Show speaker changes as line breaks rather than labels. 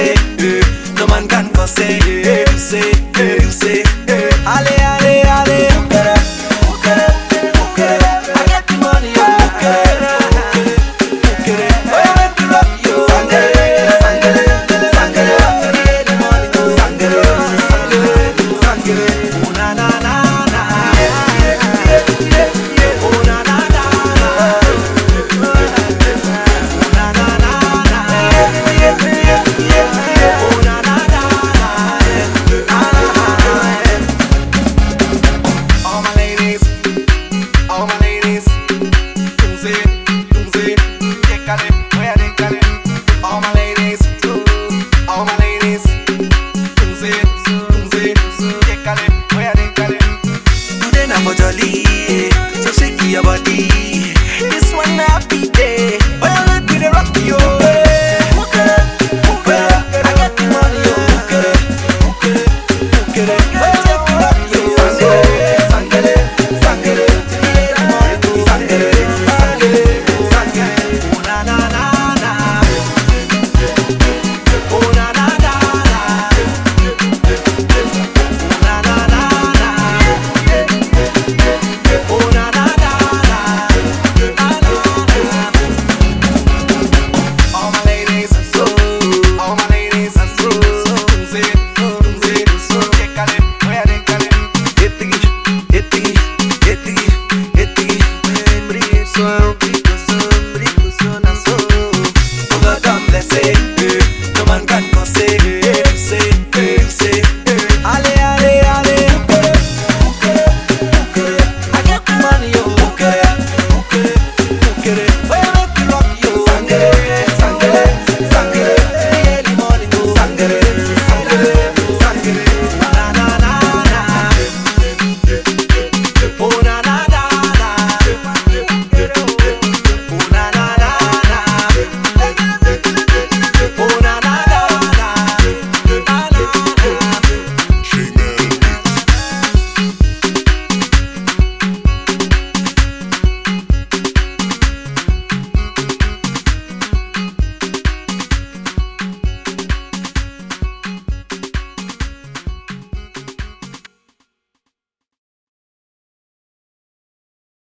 eh. no man can cause say,